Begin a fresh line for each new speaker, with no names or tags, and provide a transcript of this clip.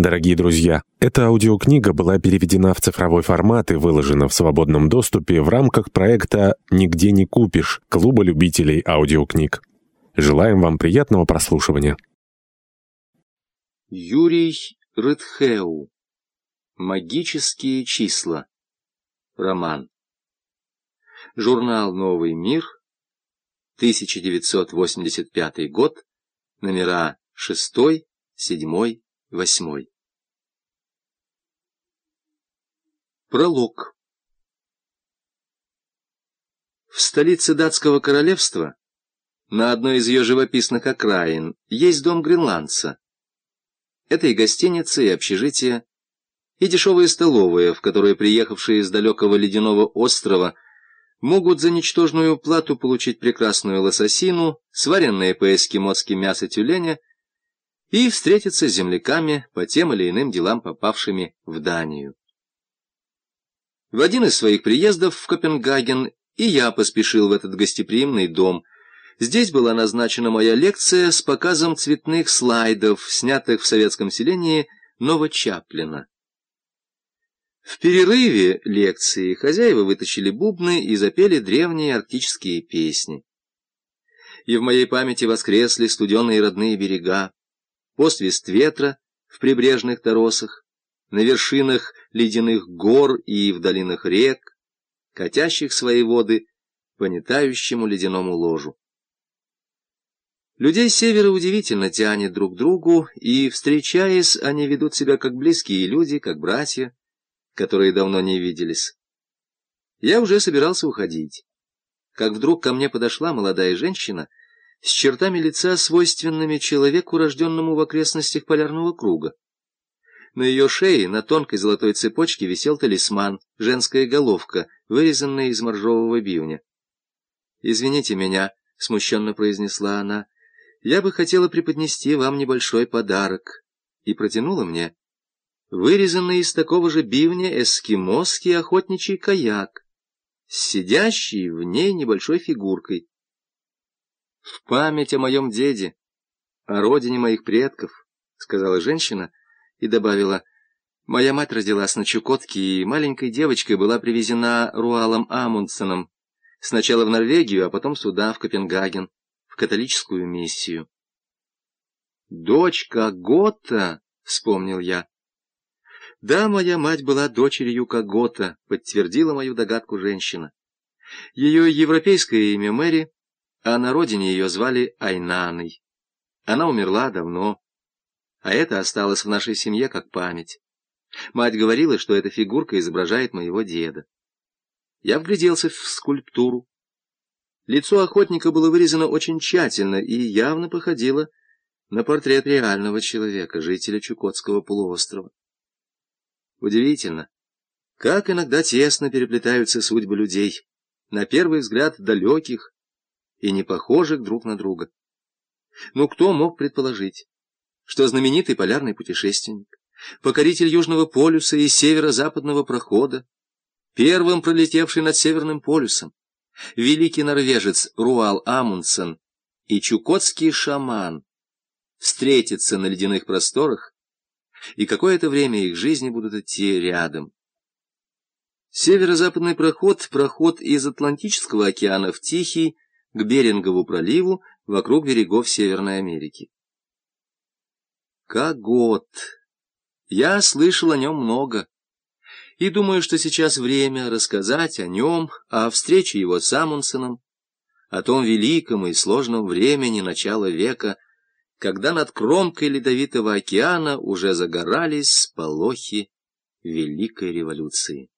Дорогие друзья, эта аудиокнига была переведена в цифровой формат и выложена в свободном доступе в рамках проекта «Нигде не купишь» Клуба любителей аудиокниг. Желаем вам приятного прослушивания.
Юрий Рыдхеу. Магические числа. Роман. Журнал «Новый мир», 1985 год, номера 6, 7, восьмой. Пролог В столице датского королевства, на одной из ее живописных окраин, есть дом гренландца. Это и гостиница, и общежитие, и дешевые столовые, в которые приехавшие из далекого ледяного острова могут за ничтожную плату получить прекрасную лососину, сваренное по-эскимоски мясо тюленя и встретиться с земляками по тем или иным делам, попавшими в Данию. В один из своих приездов в Копенгаген и я поспешил в этот гостеприимный дом. Здесь была назначена моя лекция с показом цветных слайдов, снятых в советском селении Новочаплина. В перерыве лекции хозяева вытащили бубны и запели древние арктические песни. И в моей памяти воскресли студеные родные берега, посвист ветра в прибрежных торосах, на вершинах ледяных гор и в долинах рек, катящих свои воды по нетающему ледяному ложу. Людей севера удивительно тянет друг к другу, и, встречаясь, они ведут себя как близкие люди, как братья, которые давно не виделись. Я уже собирался уходить, как вдруг ко мне подошла молодая женщина — с чертами лица, свойственными человеку, рожденному в окрестностях полярного круга. На ее шее на тонкой золотой цепочке висел талисман, женская головка, вырезанная из моржового бивня. «Извините меня», — смущенно произнесла она, — «я бы хотела преподнести вам небольшой подарок». И протянула мне вырезанный из такого же бивня эскимосский охотничий каяк, с сидящей в ней небольшой фигуркой. В память о моем деде, о родине моих предков, — сказала женщина и добавила, — моя мать родилась на Чукотке и маленькой девочкой была привезена Руалом Амундсеном, сначала в Норвегию, а потом сюда, в Копенгаген, в католическую миссию. «Дочка Гота», — вспомнил я. «Да, моя мать была дочерью Кагота», — подтвердила мою догадку женщина. Ее европейское имя Мэри а на родине ее звали Айнаной. Она умерла давно, а это осталось в нашей семье как память. Мать говорила, что эта фигурка изображает моего деда. Я вгляделся в скульптуру. Лицо охотника было вырезано очень тщательно и явно походило на портрет реального человека, жителя Чукотского полуострова. Удивительно, как иногда тесно переплетаются судьбы людей, на первый взгляд далеких, и не похожих друг на друга. Но кто мог предположить, что знаменитый полярный путешественник, покоритель Южного полюса и северо-западного прохода, первым пролетевший над Северным полюсом, великий норвежец Руал Амундсен и чукотский шаман встретятся на ледяных просторах, и какое-то время их жизни будут идти рядом. Северо-западный проход — проход из Атлантического океана в Тихий, к Берингову проливу вокруг берегов Северной Америки. Кагот. Я слышал о нем много. И думаю, что сейчас время рассказать о нем, о встрече его с Амундсеном, о том великом и сложном времени начала века, когда над кромкой ледовитого океана уже загорались сполохи Великой революции.